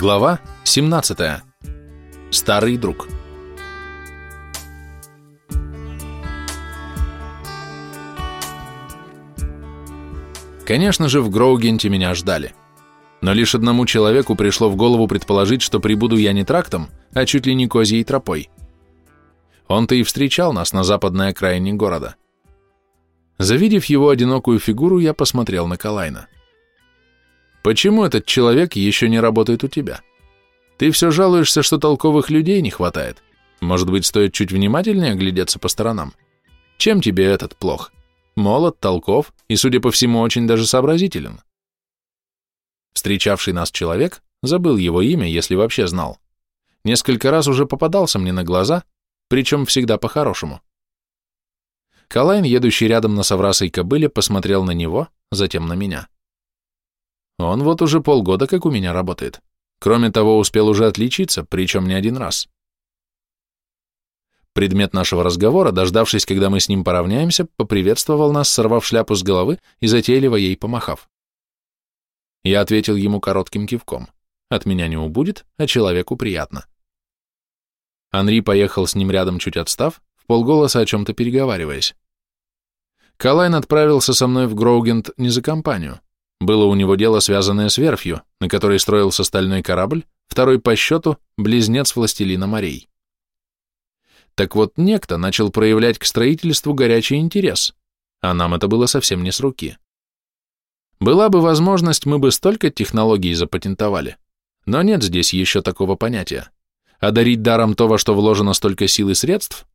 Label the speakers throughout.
Speaker 1: Глава 17. Старый друг. Конечно же, в Гроугенте меня ждали. Но лишь одному человеку пришло в голову предположить, что прибуду я не трактом, а чуть ли не козьей тропой. Он-то и встречал нас на западной окраине города. Завидев его одинокую фигуру, я посмотрел на Калайна. Почему этот человек еще не работает у тебя? Ты все жалуешься, что толковых людей не хватает. Может быть, стоит чуть внимательнее глядеться по сторонам? Чем тебе этот плох? Молод, толков и, судя по всему, очень даже сообразителен. Встречавший нас человек, забыл его имя, если вообще знал. Несколько раз уже попадался мне на глаза, причем всегда по-хорошему. Калайн, едущий рядом на соврасой кобыле, посмотрел на него, затем на меня. Он вот уже полгода как у меня работает. Кроме того, успел уже отличиться, причем не один раз. Предмет нашего разговора, дождавшись, когда мы с ним поравняемся, поприветствовал нас, сорвав шляпу с головы и затейливо ей помахав. Я ответил ему коротким кивком. От меня не убудет, а человеку приятно. Анри поехал с ним рядом, чуть отстав, в полголоса о чем-то переговариваясь. Калайн отправился со мной в Гроугент не за компанию. Было у него дело, связанное с верфью, на которой строился стальной корабль, второй по счету, близнец властелина морей. Так вот, некто начал проявлять к строительству горячий интерес, а нам это было совсем не с руки. Была бы возможность, мы бы столько технологий запатентовали, но нет здесь еще такого понятия. А дарить даром то, во что вложено столько сил и средств,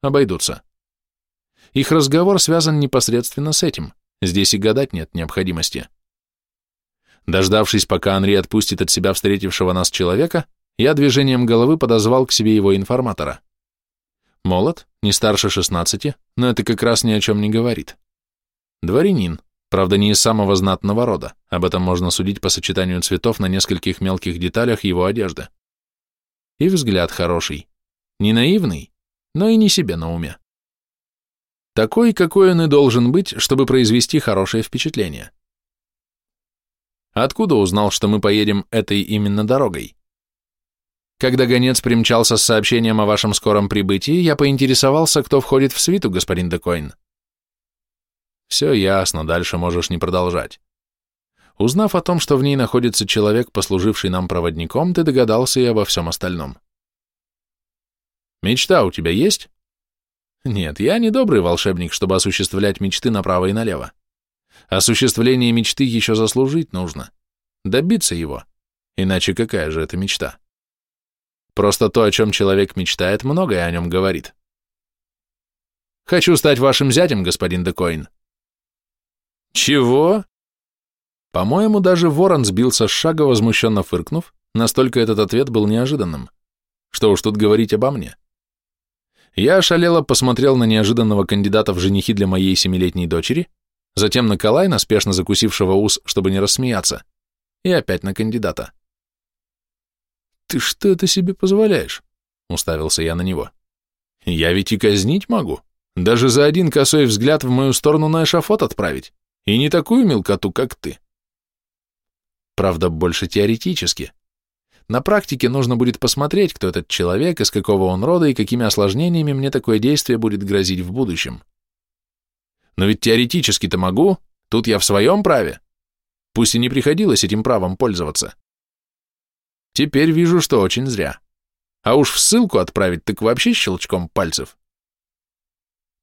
Speaker 1: обойдутся. Их разговор связан непосредственно с этим, здесь и гадать нет необходимости. Дождавшись, пока Анри отпустит от себя встретившего нас человека, я движением головы подозвал к себе его информатора. Молод, не старше 16, но это как раз ни о чем не говорит. Дворянин, правда не из самого знатного рода, об этом можно судить по сочетанию цветов на нескольких мелких деталях его одежды. И взгляд хороший, не наивный, но и не себе на уме. Такой, какой он и должен быть, чтобы произвести хорошее впечатление. Откуда узнал, что мы поедем этой именно дорогой? Когда гонец примчался с сообщением о вашем скором прибытии, я поинтересовался, кто входит в свиту, господин Декоин. Все ясно, дальше можешь не продолжать. Узнав о том, что в ней находится человек, послуживший нам проводником, ты догадался и обо всем остальном. Мечта у тебя есть? Нет, я не добрый волшебник, чтобы осуществлять мечты направо и налево. Осуществление мечты еще заслужить нужно. Добиться его. Иначе какая же это мечта? Просто то, о чем человек мечтает, многое о нем говорит. Хочу стать вашим зятем, господин Декоин. Чего? По-моему, даже ворон сбился с шага, возмущенно фыркнув, настолько этот ответ был неожиданным. Что уж тут говорить обо мне. Я ошалело посмотрел на неожиданного кандидата в женихи для моей семилетней дочери, затем на Калайна, спешно закусившего ус, чтобы не рассмеяться, и опять на кандидата. «Ты что это себе позволяешь?» — уставился я на него. «Я ведь и казнить могу. Даже за один косой взгляд в мою сторону на эшафот отправить. И не такую мелкоту, как ты». Правда, больше теоретически. На практике нужно будет посмотреть, кто этот человек, из какого он рода и какими осложнениями мне такое действие будет грозить в будущем. Но ведь теоретически-то могу, тут я в своем праве. Пусть и не приходилось этим правом пользоваться. Теперь вижу, что очень зря. А уж в ссылку отправить так вообще щелчком пальцев.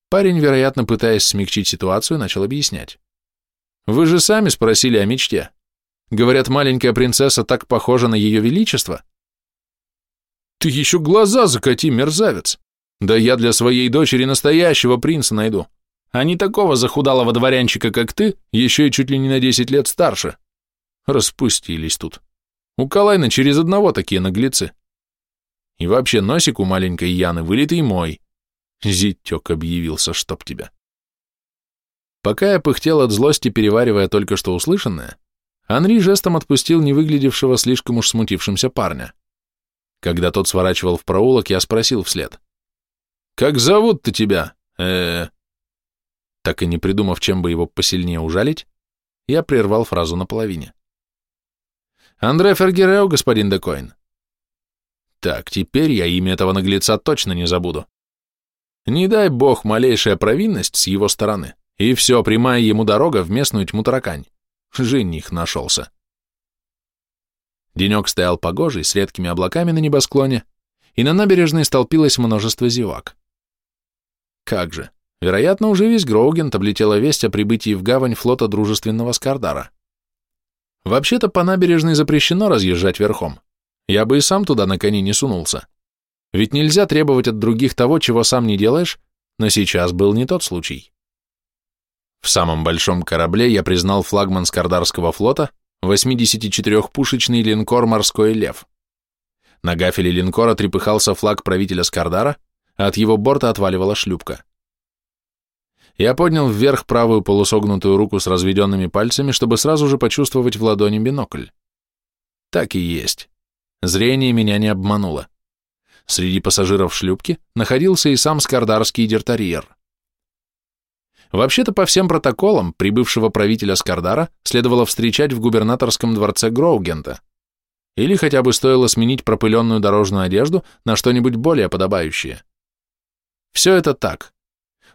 Speaker 1: Парень, вероятно, пытаясь смягчить ситуацию, начал объяснять. Вы же сами спросили о мечте. Говорят, маленькая принцесса так похожа на ее величество. Ты еще глаза закати, мерзавец. Да я для своей дочери настоящего принца найду а не такого захудалого дворянчика, как ты, еще и чуть ли не на десять лет старше. Распустились тут. У Калайна через одного такие наглецы. И вообще носик у маленькой Яны вылитый мой. Зятек объявился, чтоб тебя. Пока я пыхтел от злости, переваривая только что услышанное, Анри жестом отпустил не выглядевшего слишком уж смутившимся парня. Когда тот сворачивал в проулок, я спросил вслед. «Как зовут-то тебя? э так и не придумав, чем бы его посильнее ужалить, я прервал фразу наполовине. Андре Фергерео, господин Декоин. Так, теперь я имя этого наглеца точно не забуду. Не дай бог малейшая провинность с его стороны, и все, прямая ему дорога в местную тьму таракань. Жених нашелся. Денек стоял погожий, с редкими облаками на небосклоне, и на набережной столпилось множество зевак. Как же, вероятно, уже весь Гроугент облетела весть о прибытии в гавань флота дружественного Скардара. Вообще-то по набережной запрещено разъезжать верхом. Я бы и сам туда на коне не сунулся. Ведь нельзя требовать от других того, чего сам не делаешь, но сейчас был не тот случай. В самом большом корабле я признал флагман Скардарского флота, 84-пушечный линкор «Морской лев». На гафеле линкора трепыхался флаг правителя Скардара, а от его борта отваливала шлюпка. Я поднял вверх правую полусогнутую руку с разведенными пальцами, чтобы сразу же почувствовать в ладони бинокль. Так и есть. Зрение меня не обмануло. Среди пассажиров шлюпки находился и сам скардарский дертарьер. Вообще-то по всем протоколам прибывшего правителя Скардара следовало встречать в губернаторском дворце Гроугента. Или хотя бы стоило сменить пропыленную дорожную одежду на что-нибудь более подобающее. Все это так.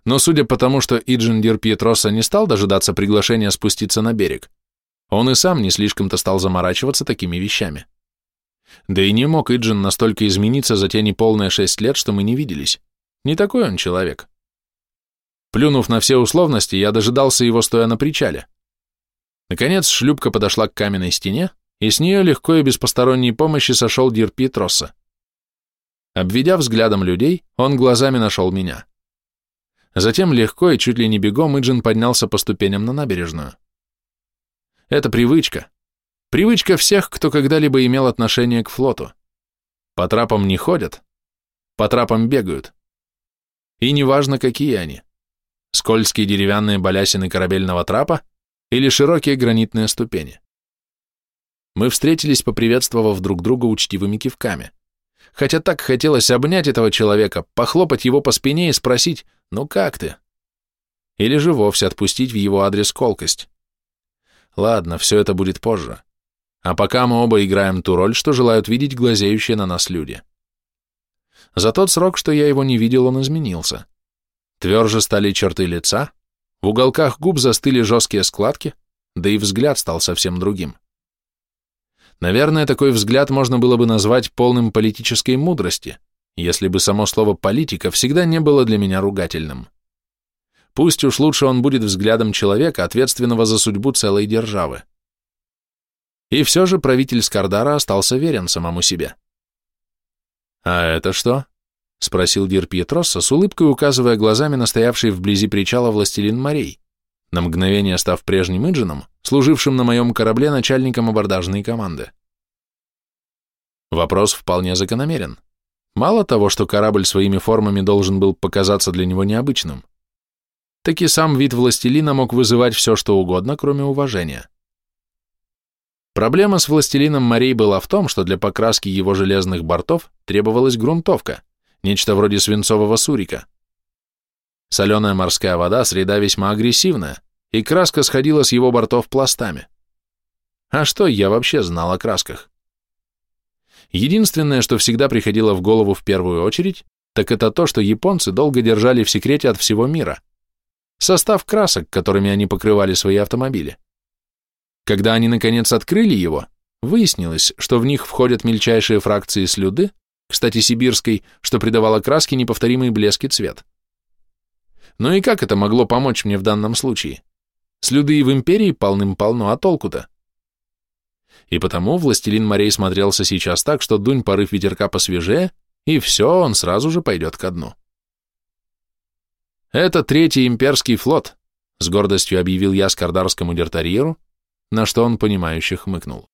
Speaker 1: Но судя по тому, что Иджин Дир Пьетроса не стал дожидаться приглашения спуститься на берег, он и сам не слишком-то стал заморачиваться такими вещами. Да и не мог Иджин настолько измениться за те неполные шесть лет, что мы не виделись. Не такой он человек. Плюнув на все условности, я дожидался его стоя на причале. Наконец шлюпка подошла к каменной стене, и с нее легко и без посторонней помощи сошел Дир Пьетроса. Обведя взглядом людей, он глазами нашел меня. Затем легко и чуть ли не бегом Иджин поднялся по ступеням на набережную. Это привычка. Привычка всех, кто когда-либо имел отношение к флоту. По трапам не ходят, по трапам бегают. И неважно, какие они. Скользкие деревянные балясины корабельного трапа или широкие гранитные ступени. Мы встретились, поприветствовав друг друга учтивыми кивками. Хотя так хотелось обнять этого человека, похлопать его по спине и спросить «Ну как ты?» Или же вовсе отпустить в его адрес колкость. Ладно, все это будет позже. А пока мы оба играем ту роль, что желают видеть глазеющие на нас люди. За тот срок, что я его не видел, он изменился. Тверже стали черты лица, в уголках губ застыли жесткие складки, да и взгляд стал совсем другим. Наверное, такой взгляд можно было бы назвать полным политической мудрости, если бы само слово «политика» всегда не было для меня ругательным. Пусть уж лучше он будет взглядом человека, ответственного за судьбу целой державы. И все же правитель Скардара остался верен самому себе. «А это что?» — спросил Дир Пьетросса с улыбкой, указывая глазами на стоявший вблизи причала властелин морей, на мгновение став прежним Иджином, служившим на моем корабле начальником абордажной команды. Вопрос вполне закономерен. Мало того, что корабль своими формами должен был показаться для него необычным, так и сам вид властелина мог вызывать все, что угодно, кроме уважения. Проблема с властелином морей была в том, что для покраски его железных бортов требовалась грунтовка, нечто вроде свинцового сурика. Соленая морская вода – среда весьма агрессивная, и краска сходила с его бортов пластами. А что я вообще знал о красках? Единственное, что всегда приходило в голову в первую очередь, так это то, что японцы долго держали в секрете от всего мира. Состав красок, которыми они покрывали свои автомобили. Когда они, наконец, открыли его, выяснилось, что в них входят мельчайшие фракции слюды, кстати, сибирской, что придавало краске неповторимый блеск и цвет. Ну и как это могло помочь мне в данном случае? Слюды и в империи полным-полно, а толку-то? И потому властелин морей смотрелся сейчас так, что дунь порыв ветерка посвежее, и все, он сразу же пойдет ко дну. «Это третий имперский флот», — с гордостью объявил я скардарскому дертарьеру, на что он понимающе хмыкнул.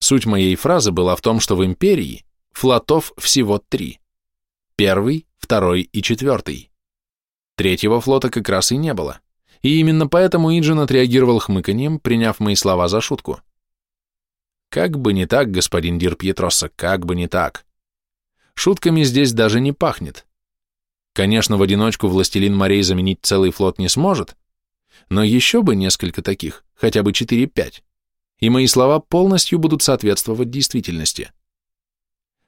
Speaker 1: Суть моей фразы была в том, что в империи флотов всего три. Первый, второй и четвертый. Третьего флота как раз и не было. И именно поэтому Иджин отреагировал хмыканьем, приняв мои слова за шутку. Как бы не так, господин Дир Пьетроса, как бы не так. Шутками здесь даже не пахнет. Конечно, в одиночку властелин морей заменить целый флот не сможет, но еще бы несколько таких, хотя бы 4-5, и мои слова полностью будут соответствовать действительности.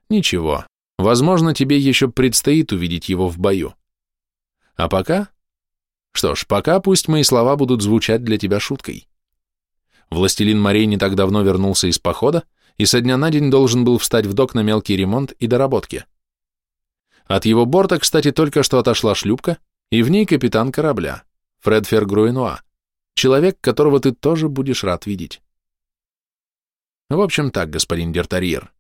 Speaker 1: Ничего, возможно, тебе еще предстоит увидеть его в бою. А пока? Что ж, пока пусть мои слова будут звучать для тебя шуткой. Властелин морей не так давно вернулся из похода и со дня на день должен был встать в док на мелкий ремонт и доработки. От его борта, кстати, только что отошла шлюпка, и в ней капитан корабля, Фред Фергруенуа, человек, которого ты тоже будешь рад видеть. В общем так, господин Дертарьер,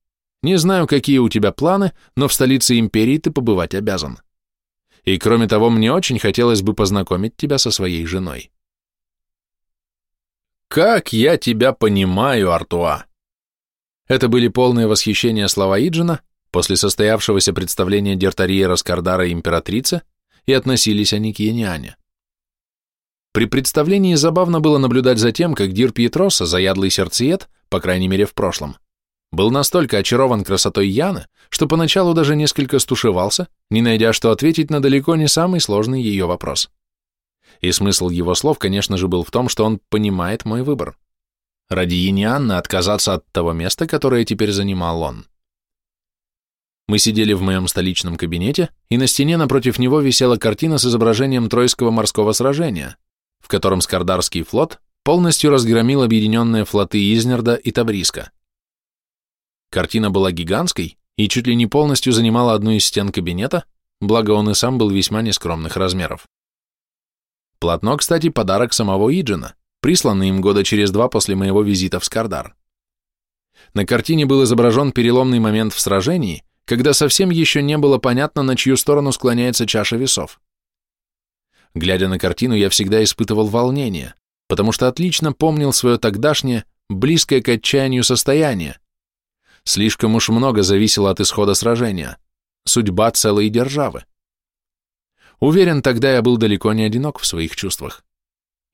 Speaker 1: не знаю, какие у тебя планы, но в столице империи ты побывать обязан. И кроме того, мне очень хотелось бы познакомить тебя со своей женой. «Как я тебя понимаю, Артуа!» Это были полные восхищения слова Иджина после состоявшегося представления Дертариера Скардара и императрицы, и относились они к Яниане. При представлении забавно было наблюдать за тем, как Дир Пьетроса, заядлый сердцеед, по крайней мере в прошлом, был настолько очарован красотой Яны, что поначалу даже несколько стушевался, не найдя, что ответить на далеко не самый сложный ее вопрос. И смысл его слов, конечно же, был в том, что он понимает мой выбор. Ради Янианны отказаться от того места, которое теперь занимал он. Мы сидели в моем столичном кабинете, и на стене напротив него висела картина с изображением Тройского морского сражения, в котором Скардарский флот полностью разгромил объединенные флоты Изнерда и Табриска. Картина была гигантской и чуть ли не полностью занимала одну из стен кабинета, благо он и сам был весьма нескромных размеров. Полотно, кстати, подарок самого Иджина, присланный им года через два после моего визита в Скардар. На картине был изображен переломный момент в сражении, когда совсем еще не было понятно, на чью сторону склоняется чаша весов. Глядя на картину, я всегда испытывал волнение, потому что отлично помнил свое тогдашнее, близкое к отчаянию состояние. Слишком уж много зависело от исхода сражения, судьба целой державы. Уверен, тогда я был далеко не одинок в своих чувствах.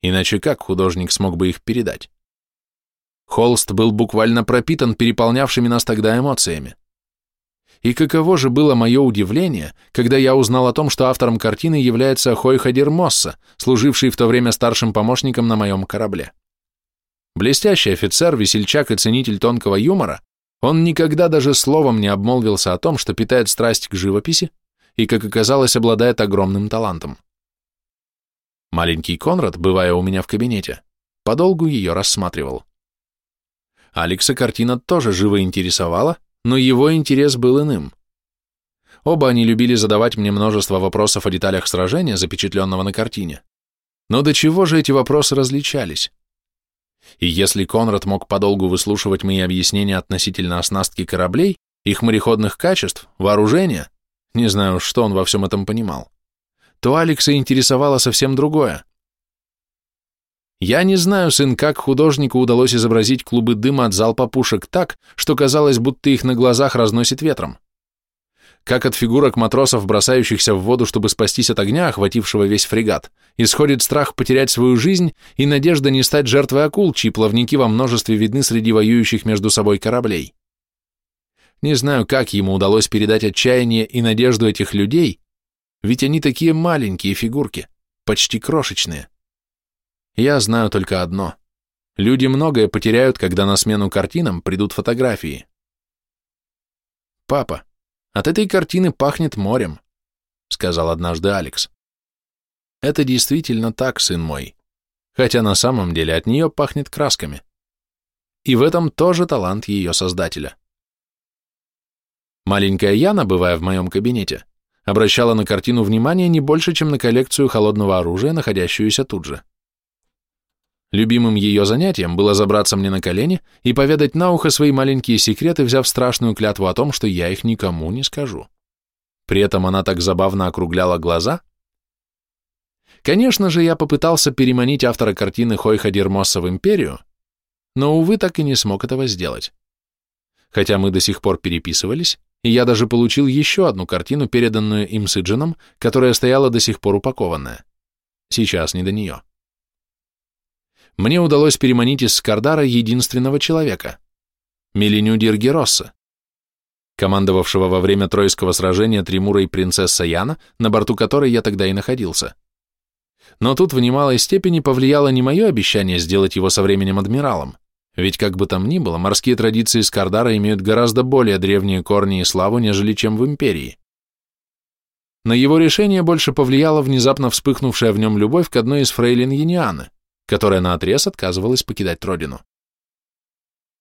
Speaker 1: Иначе как художник смог бы их передать? Холст был буквально пропитан переполнявшими нас тогда эмоциями. И каково же было мое удивление, когда я узнал о том, что автором картины является Хойхадир Мосса, служивший в то время старшим помощником на моем корабле. Блестящий офицер, весельчак и ценитель тонкого юмора, он никогда даже словом не обмолвился о том, что питает страсть к живописи и, как оказалось, обладает огромным талантом. Маленький Конрад, бывая у меня в кабинете, подолгу ее рассматривал. Алекса картина тоже живо интересовала, но его интерес был иным. Оба они любили задавать мне множество вопросов о деталях сражения, запечатленного на картине. Но до чего же эти вопросы различались? И если Конрад мог подолгу выслушивать мои объяснения относительно оснастки кораблей, их мореходных качеств, вооружения, не знаю, что он во всем этом понимал, то Алекса интересовало совсем другое. Я не знаю, сын, как художнику удалось изобразить клубы дыма от залпа пушек так, что казалось, будто их на глазах разносит ветром. Как от фигурок матросов, бросающихся в воду, чтобы спастись от огня, охватившего весь фрегат, исходит страх потерять свою жизнь и надежда не стать жертвой акул, чьи плавники во множестве видны среди воюющих между собой кораблей. Не знаю, как ему удалось передать отчаяние и надежду этих людей, ведь они такие маленькие фигурки, почти крошечные. Я знаю только одно. Люди многое потеряют, когда на смену картинам придут фотографии. «Папа, от этой картины пахнет морем», — сказал однажды Алекс. «Это действительно так, сын мой, хотя на самом деле от нее пахнет красками. И в этом тоже талант ее создателя». Маленькая Яна, бывая в моем кабинете, обращала на картину внимание не больше, чем на коллекцию холодного оружия, находящуюся тут же. Любимым ее занятием было забраться мне на колени и поведать на ухо свои маленькие секреты, взяв страшную клятву о том, что я их никому не скажу. При этом она так забавно округляла глаза. Конечно же, я попытался переманить автора картины Хойха Дермосса в империю, но, увы, так и не смог этого сделать. Хотя мы до сих пор переписывались, и я даже получил еще одну картину, переданную им с Иджином, которая стояла до сих пор упакованная. Сейчас не до нее мне удалось переманить из Скардара единственного человека – Меленю Диргеросса, командовавшего во время Тройского сражения Тримурой принцесса Яна, на борту которой я тогда и находился. Но тут в немалой степени повлияло не мое обещание сделать его со временем адмиралом, Ведь как бы там ни было, морские традиции Скардара имеют гораздо более древние корни и славу, нежели чем в империи. На его решение больше повлияла внезапно вспыхнувшая в нем любовь к одной из фрейлин Янианы, которая наотрез отказывалась покидать родину.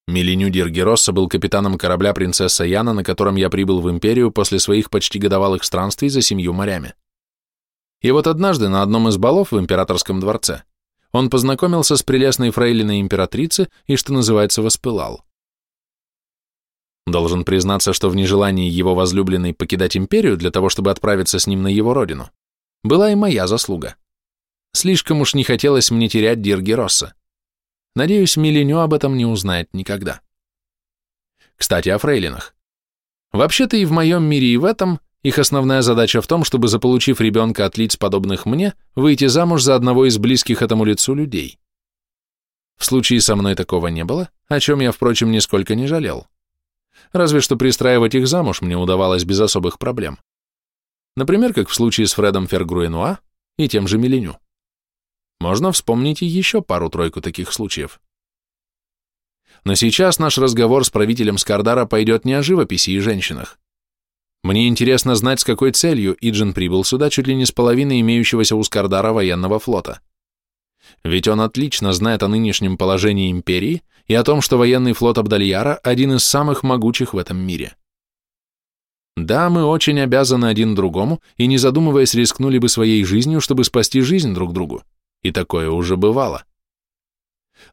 Speaker 1: Миленю Диргеросса был капитаном корабля «Принцесса Яна», на котором я прибыл в империю после своих почти годовалых странствий за семью морями. И вот однажды на одном из балов в императорском дворце он познакомился с прелестной фрейлиной императрицы и, что называется, воспылал. Должен признаться, что в нежелании его возлюбленной покидать империю для того, чтобы отправиться с ним на его родину, была и моя заслуга. Слишком уж не хотелось мне терять Диргеросса. Надеюсь, Миленю об этом не узнает никогда. Кстати, о фрейлинах. Вообще-то и в моем мире, и в этом их основная задача в том, чтобы, заполучив ребенка от лиц, подобных мне, выйти замуж за одного из близких этому лицу людей. В случае со мной такого не было, о чем я, впрочем, нисколько не жалел. Разве что пристраивать их замуж мне удавалось без особых проблем. Например, как в случае с Фредом Фергруенуа и тем же Миленю. Можно вспомнить и еще пару-тройку таких случаев. Но сейчас наш разговор с правителем Скардара пойдет не о живописи и женщинах. Мне интересно знать, с какой целью Иджин прибыл сюда чуть ли не с половины имеющегося у Скардара военного флота. Ведь он отлично знает о нынешнем положении империи и о том, что военный флот Абдальяра один из самых могучих в этом мире. Да, мы очень обязаны один другому и, не задумываясь, рискнули бы своей жизнью, чтобы спасти жизнь друг другу и такое уже бывало.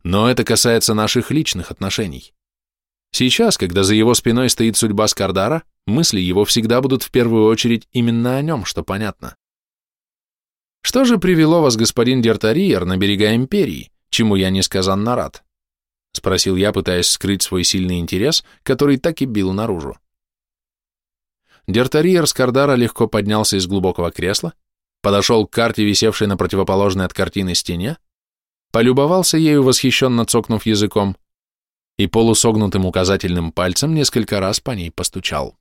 Speaker 1: Но это касается наших личных отношений. Сейчас, когда за его спиной стоит судьба Скардара, мысли его всегда будут в первую очередь именно о нем, что понятно. Что же привело вас, господин Дертариер, на берега Империи, чему я несказанно рад? Спросил я, пытаясь скрыть свой сильный интерес, который так и бил наружу. Дертариер Скардара легко поднялся из глубокого кресла, подошел к карте, висевшей на противоположной от картины стене, полюбовался ею, восхищенно цокнув языком, и полусогнутым указательным пальцем несколько раз по ней постучал.